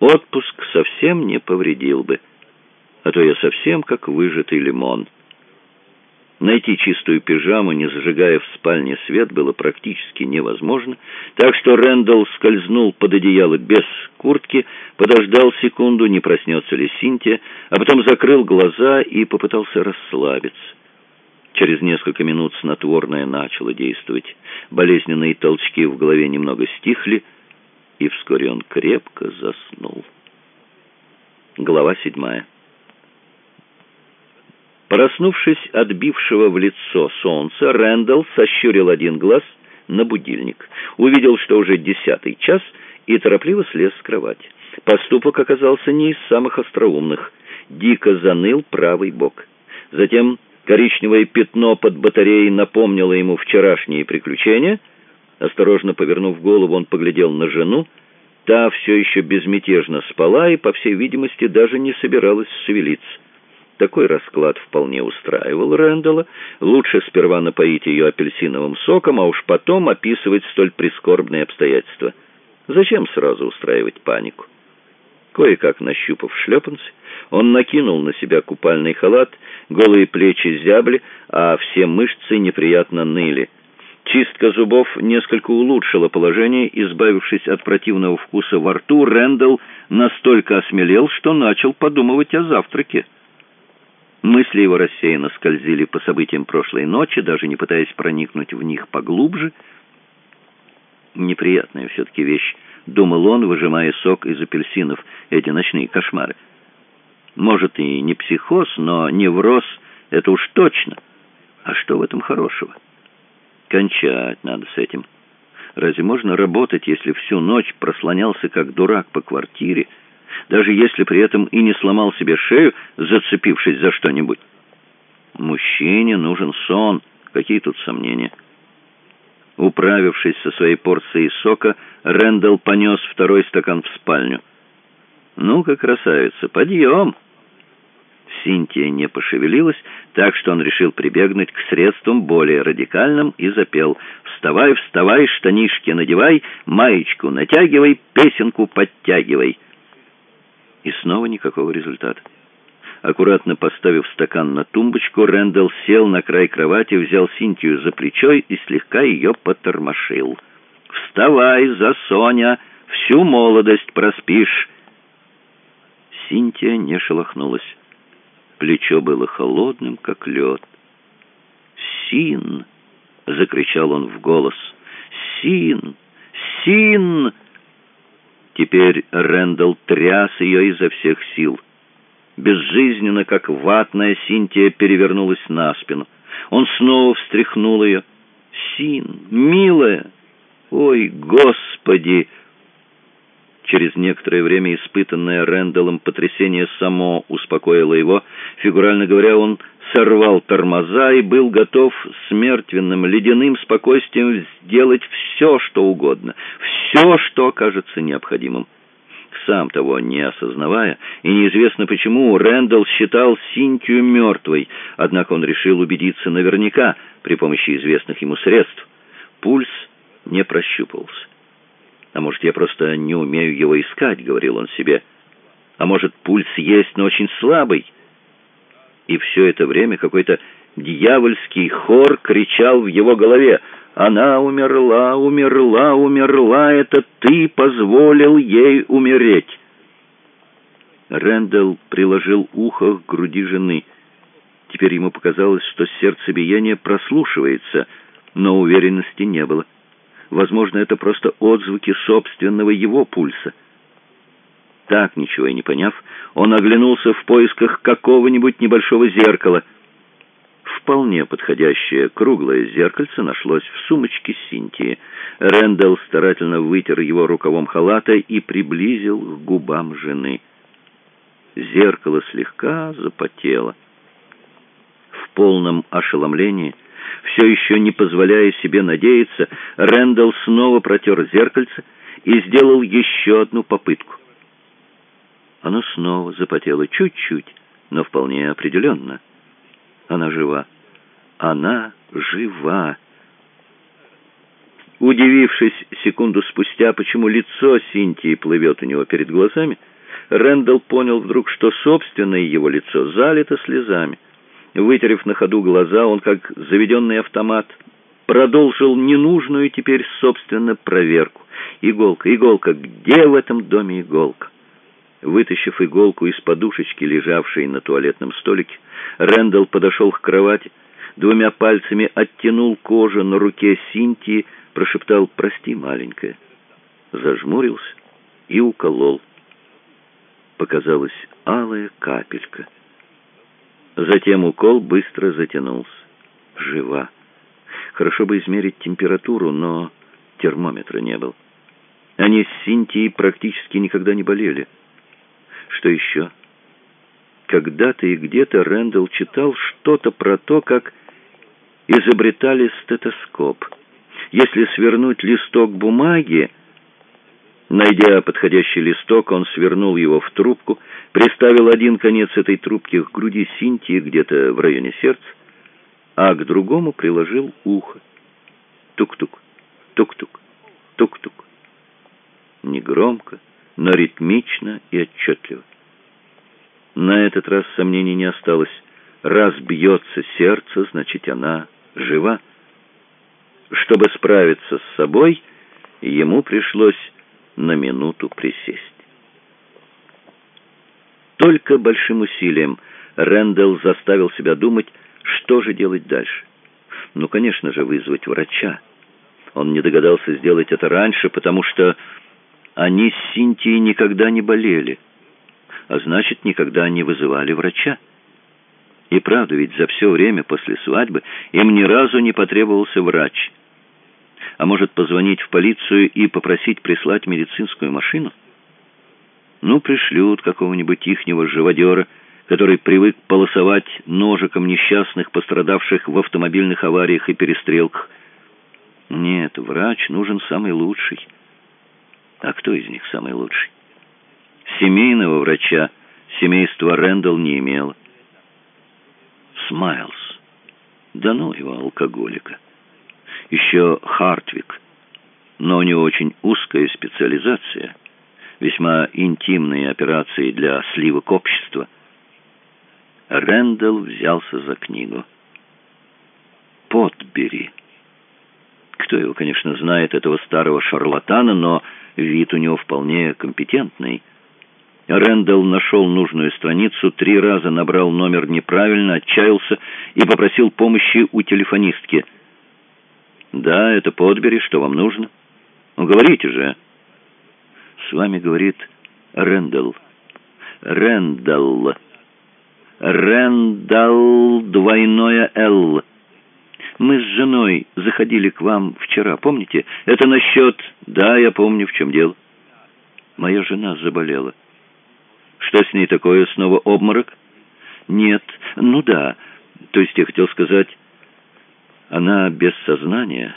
«Отпуск совсем не повредил бы, а то я совсем как выжатый лимон». Найти чистую пижаму, не зажигая в спальне свет, было практически невозможно, так что Рэндалл скользнул под одеяло без куртки, подождал секунду, не проснется ли Синтия, а потом закрыл глаза и попытался расслабиться. Через несколько минут снотворное начало действовать. Болезненные толчки в голове немного стихли, и вскоре он крепко заснул. Глава седьмая. Проснувшись от бившего в лицо солнца, Рэндалл сощурил один глаз на будильник. Увидел, что уже десятый час, и торопливо слез с кровати. Поступок оказался не из самых остроумных. Дико заныл правый бок. Затем Коричневое пятно под батареей напомнило ему вчерашние приключения. Осторожно повернув голову, он поглядел на жену. Та все еще безмятежно спала и, по всей видимости, даже не собиралась шевелиться. Такой расклад вполне устраивал Рэндалла. Лучше сперва напоить ее апельсиновым соком, а уж потом описывать столь прискорбные обстоятельства. Зачем сразу устраивать панику? Кое-как нащупав шлепанцы, он накинул на себя купальный халат, голые плечи зябли, а все мышцы неприятно ныли. Чистка зубов несколько улучшила положение, избавившись от противного вкуса во рту, Рэндалл настолько осмелел, что начал подумывать о завтраке. Мысли его рассеянно скользили по событиям прошлой ночи, даже не пытаясь проникнуть в них поглубже. Неприятная все-таки вещь — думал он, выжимая сок из апельсинов, эти ночные кошмары. Может, и не психоз, но невроз — это уж точно. А что в этом хорошего? Кончать надо с этим. Разве можно работать, если всю ночь прослонялся как дурак по квартире, даже если при этом и не сломал себе шею, зацепившись за что-нибудь? Мужчине нужен сон. Какие тут сомнения? Управившись со своей порцией сока, Рэндалл понес второй стакан в спальню. «Ну-ка, красавица, подъем!» Синтия не пошевелилась, так что он решил прибегнуть к средствам более радикальным и запел «Вставай, вставай, штанишки надевай, маечку натягивай, песенку подтягивай». И снова никакого результата. Аккуратно поставив стакан на тумбочку, Рэндалл сел на край кровати, взял Синтию за плечо и слегка ее потормошил. «Вставай, за Соня, всю молодость проспишь!» Синтия не шелохнулась. Плечо было холодным, как лед. «Син!» — закричал он в голос. «Син! Син!» Теперь Рэндалл тряс ее изо всех сил. Безжизненно, как ватная, Синтия перевернулась на спину. Он снова встряхнул ее. «Син, милая! Ой, Господи!» Через некоторое время испытанное Рэндаллом потрясение само успокоило его. Фигурально говоря, он сорвал тормоза и был готов с мертвенным, ледяным спокойствием сделать все, что угодно, все, что окажется необходимым. Сам того не осознавая, и неизвестно почему, Рэндалл считал Синтию мертвой, однако он решил убедиться наверняка при помощи известных ему средств. Пульс не прощупывался. «А может, я просто не умею его искать», — говорил он себе. «А может, пульс есть, но очень слабый?» И все это время какой-то дьявольский хор кричал в его голове «Она умерла, умерла, умерла, это ты позволил ей умереть!» Рэндалл приложил ухо к груди жены. Теперь ему показалось, что сердцебиение прослушивается, но уверенности не было. Возможно, это просто отзвуки собственного его пульса. Так, ничего и не поняв, он оглянулся в поисках какого-нибудь небольшого зеркала. Вполне подходящее круглое зеркальце нашлось в сумочке Синтии. Рэндалл старательно вытер его рукавом халата и приблизил к губам жены. Зеркало слегка запотело. В полном ошеломлении все еще не позволяя себе надеяться, Рэндалл снова протер зеркальце и сделал еще одну попытку. Оно снова запотело чуть-чуть, но вполне определенно. Она жива. Она жива. Удивившись секунду спустя, почему лицо Синтии плывет у него перед глазами, Рэндалл понял вдруг, что собственное его лицо залито слезами. Вытерев на ходу глаза, он, как заведенный автомат, продолжил ненужную теперь, собственно, проверку. Иголка, иголка, где в этом доме иголка? Вытащив иголку из подушечки, лежавшей на туалетном столике, Рэндалл подошел к кровати, двумя пальцами оттянул кожу на руке Синтии, прошептал «Прости, маленькая», зажмурился и уколол. Показалась алая капелька — Затем укол быстро затянулся. Жива. Хорошо бы измерить температуру, но термометра не было. Они с Синтией практически никогда не болели. Что еще? Когда-то и где-то Рэндалл читал что-то про то, как изобретали стетоскоп. Если свернуть листок бумаги, Найдя подходящий листок, он свернул его в трубку, приставил один конец этой трубки к груди Синтии где-то в районе сердца, а к другому приложил ухо. Тук-тук, тук-тук, тук-тук. Негромко, но ритмично и отчетливо. На этот раз сомнений не осталось. Раз бьется сердце, значит, она жива. Чтобы справиться с собой, ему пришлось на минуту присесть. Только большим усилием Рэндалл заставил себя думать, что же делать дальше. Ну, конечно же, вызвать врача. Он не догадался сделать это раньше, потому что они с Синтией никогда не болели, а значит, никогда не вызывали врача. И правда, ведь за все время после свадьбы им ни разу не потребовался врач – а может позвонить в полицию и попросить прислать медицинскую машину? Ну, пришлют какого-нибудь ихнего живодера, который привык полосовать ножиком несчастных, пострадавших в автомобильных авариях и перестрелках. Нет, врач нужен самый лучший. А кто из них самый лучший? Семейного врача семейство Рэндалл не имело. Смайлз. Да ну его, алкоголика еще Хартвик, но у него очень узкая специализация, весьма интимные операции для сливок общества. Рэндалл взялся за книгу. «Потбери». Кто его, конечно, знает, этого старого шарлатана, но вид у него вполне компетентный. Рэндалл нашел нужную страницу, три раза набрал номер неправильно, отчаялся и попросил помощи у телефонистки – «Да, это Подбери. Что вам нужно?» «Ну, говорите же». «С вами говорит Рэндалл». «Рэндалл». «Рэндалл двойное «Л». Мы с женой заходили к вам вчера, помните? Это насчет... Да, я помню, в чем дело. Моя жена заболела. Что с ней такое? Снова обморок? Нет. Ну да. То есть я хотел сказать... Она без сознания.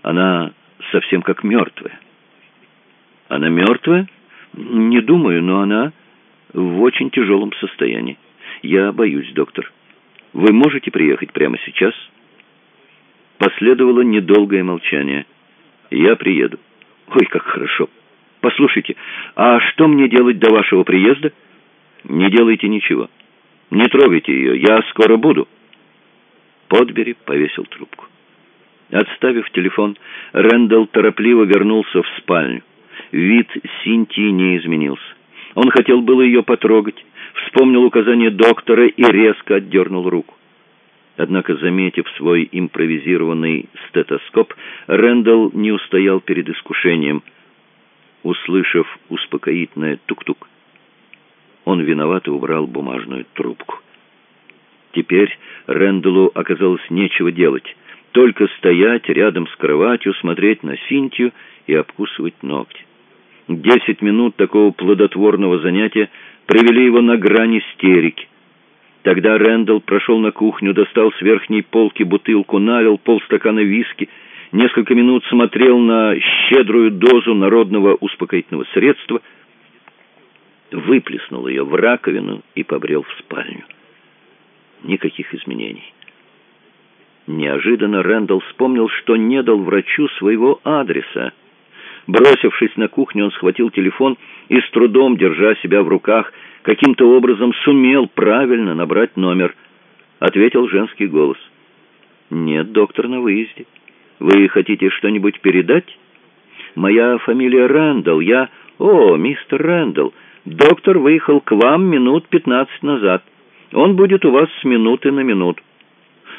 Она совсем как мертвая. Она мертвая? Не думаю, но она в очень тяжелом состоянии. Я боюсь, доктор. Вы можете приехать прямо сейчас?» Последовало недолгое молчание. «Я приеду». «Ой, как хорошо! Послушайте, а что мне делать до вашего приезда?» «Не делайте ничего. Не трогайте ее. Я скоро буду». Подбери повесил трубку. Отставив телефон, Рэндалл торопливо вернулся в спальню. Вид Синтии не изменился. Он хотел было ее потрогать, вспомнил указание доктора и резко отдернул руку. Однако, заметив свой импровизированный стетоскоп, Рэндалл не устоял перед искушением. Услышав успокоительное тук-тук, он виновато убрал бумажную трубку. Теперь Рэндаллу оказалось нечего делать, только стоять рядом с кроватью, смотреть на Синтию и обкусывать ногти. Десять минут такого плодотворного занятия привели его на грани истерики. Тогда Рэндалл прошел на кухню, достал с верхней полки бутылку, налил полстакана виски, несколько минут смотрел на щедрую дозу народного успокоительного средства, выплеснул ее в раковину и побрел в спальню. Никаких изменений. Неожиданно Рэндалл вспомнил, что не дал врачу своего адреса. Бросившись на кухню, он схватил телефон и, с трудом держа себя в руках, каким-то образом сумел правильно набрать номер. Ответил женский голос. «Нет, доктор на выезде. Вы хотите что-нибудь передать?» «Моя фамилия Рэндалл. Я...» «О, мистер Рэндалл, доктор выехал к вам минут пятнадцать назад. Он будет у вас с минуты на минуту.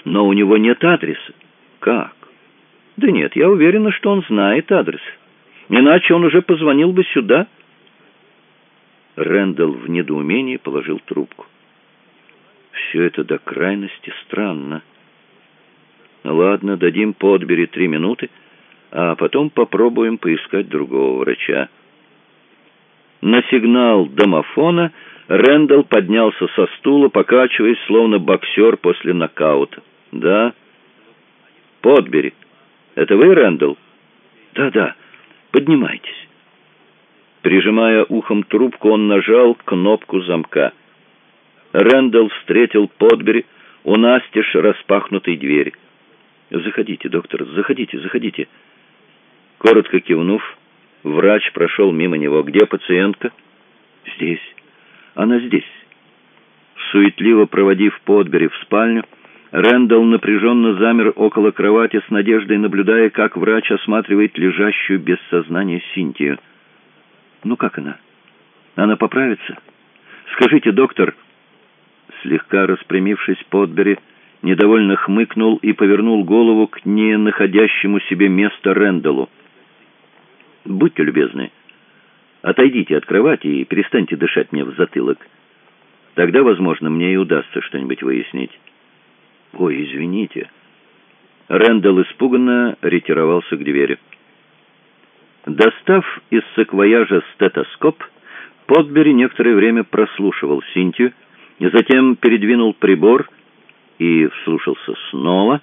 Но у него нет адреса». «Как?» «Да нет, я уверена, что он знает адрес». Иначе он уже позвонил бы сюда. Рэндалл в недоумении положил трубку. Все это до крайности странно. Ладно, дадим Подбери три минуты, а потом попробуем поискать другого врача. На сигнал домофона Рэндалл поднялся со стула, покачиваясь, словно боксер после нокаута. «Да?» «Подбери. Это вы, Рэндалл?» «Да-да». Поднимайтесь». Прижимая ухом трубку, он нажал кнопку замка. Рэндалл встретил Подбери у настежь распахнутой двери. «Заходите, доктор, заходите, заходите». Коротко кивнув, врач прошел мимо него. «Где пациентка?» «Здесь. Она здесь». Суетливо проводив Подбери в спальню, Рэндалл напряженно замер около кровати с надеждой, наблюдая, как врач осматривает лежащую без сознания Синтию. «Ну как она? Она поправится? Скажите, доктор...» Слегка распрямившись, Подбери недовольно хмыкнул и повернул голову к не находящему себе места Рэндаллу. «Будьте любезны, отойдите от кровати и перестаньте дышать мне в затылок. Тогда, возможно, мне и удастся что-нибудь выяснить». «Ой, извините». Рэндалл испуганно ретировался к двери. Достав из саквояжа стетоскоп, Подбери некоторое время прослушивал Синтию, затем передвинул прибор и вслушался снова.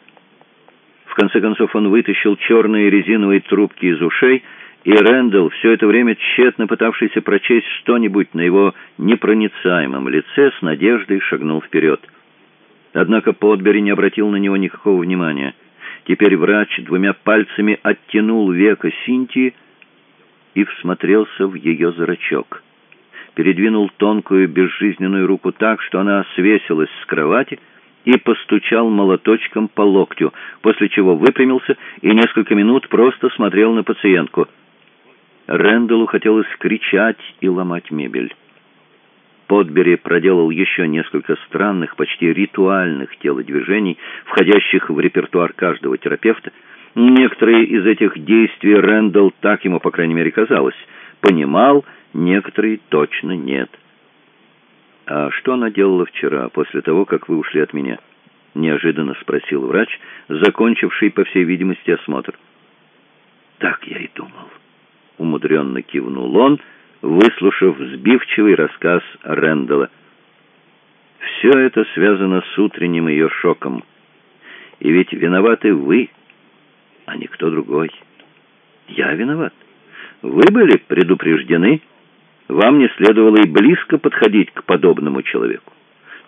В конце концов он вытащил черные резиновые трубки из ушей, и Рэндалл, все это время тщетно пытавшийся прочесть что-нибудь на его непроницаемом лице, с надеждой шагнул вперед. Однако Подбери не обратил на него никакого внимания. Теперь врач двумя пальцами оттянул веко Синтии и всмотрелся в ее зрачок. Передвинул тонкую безжизненную руку так, что она свесилась с кровати, и постучал молоточком по локтю, после чего выпрямился и несколько минут просто смотрел на пациентку. Рэндаллу хотелось кричать и ломать мебель. Подбери проделал еще несколько странных, почти ритуальных телодвижений, входящих в репертуар каждого терапевта. Некоторые из этих действий Рэндалл, так ему, по крайней мере, казалось, понимал, некоторые точно нет. «А что она делала вчера, после того, как вы ушли от меня?» — неожиданно спросил врач, закончивший, по всей видимости, осмотр. «Так я и думал», — умудренно кивнул он, — выслушав сбивчивый рассказ Рэндала. «Все это связано с утренним ее шоком. И ведь виноваты вы, а никто другой. Я виноват. Вы были предупреждены. Вам не следовало и близко подходить к подобному человеку.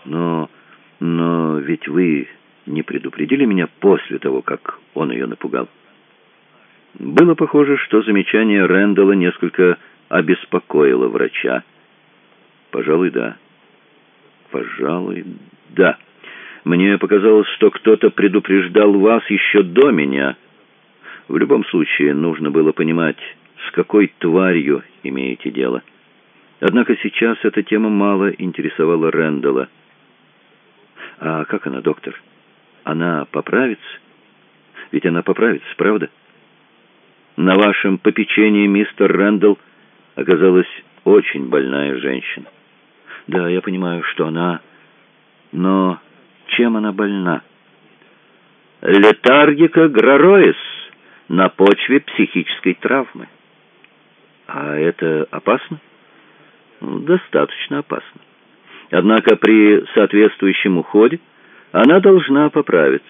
Но, но ведь вы не предупредили меня после того, как он ее напугал. Было похоже, что замечание Рэндалла несколько обеспокоило врача. Пожалуй, да. Пожалуй, да. Мне показалось, что кто-то предупреждал вас еще до меня. В любом случае, нужно было понимать, с какой тварью имеете дело. Однако сейчас эта тема мало интересовала Рэндалла. «А как она, доктор? Она поправится? Ведь она поправится, правда?» «На вашем попечении, мистер Рэндалл, оказалась очень больная женщина». «Да, я понимаю, что она... Но чем она больна?» «Летаргика гророис на почве психической травмы». «А это опасно?» «Достаточно опасно. Однако при соответствующем уходе она должна поправиться».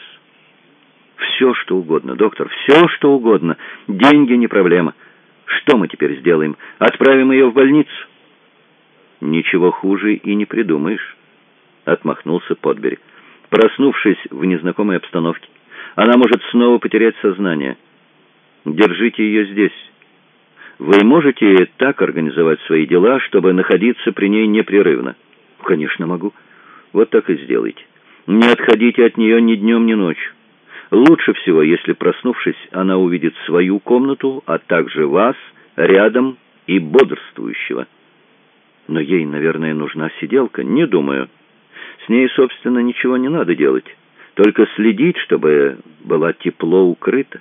«Все, что угодно, доктор, все, что угодно. Деньги не проблема. Что мы теперь сделаем? Отправим ее в больницу?» «Ничего хуже и не придумаешь», — отмахнулся Подбери. «Проснувшись в незнакомой обстановке, она может снова потерять сознание. Держите ее здесь. Вы можете так организовать свои дела, чтобы находиться при ней непрерывно?» «Конечно могу. Вот так и сделайте. Не отходите от нее ни днем, ни ночью. Лучше всего, если, проснувшись, она увидит свою комнату, а также вас рядом и бодрствующего». Но ей, наверное, нужна сиделка. Не думаю. С ней, собственно, ничего не надо делать. Только следить, чтобы была тепло укрыта.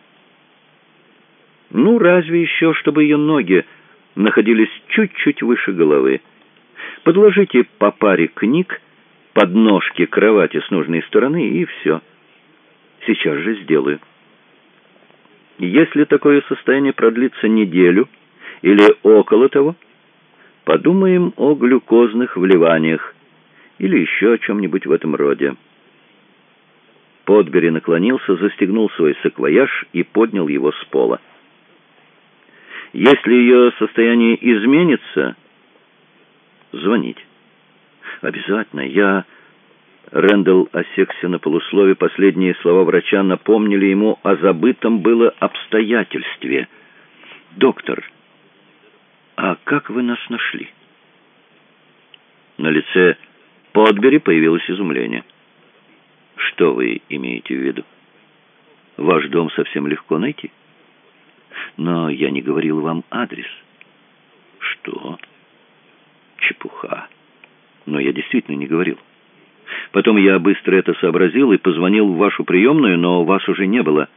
Ну, разве еще, чтобы ее ноги находились чуть-чуть выше головы. Подложите по паре книг под ножки кровати с нужной стороны, и все. Сейчас же сделаю. Если такое состояние продлится неделю или около того, Подумаем о глюкозных вливаниях или еще о чем-нибудь в этом роде. Подбери наклонился, застегнул свой саквояж и поднял его с пола. Если ее состояние изменится, звонить. Обязательно. Я... Рэндалл осекся на полуслове. Последние слова врача напомнили ему о забытом было обстоятельстве. «Доктор...» «А как вы нас нашли?» На лице Подбери появилось изумление. «Что вы имеете в виду? Ваш дом совсем легко найти?» «Но я не говорил вам адрес». «Что?» «Чепуха. Но я действительно не говорил. Потом я быстро это сообразил и позвонил в вашу приемную, но вас уже не было».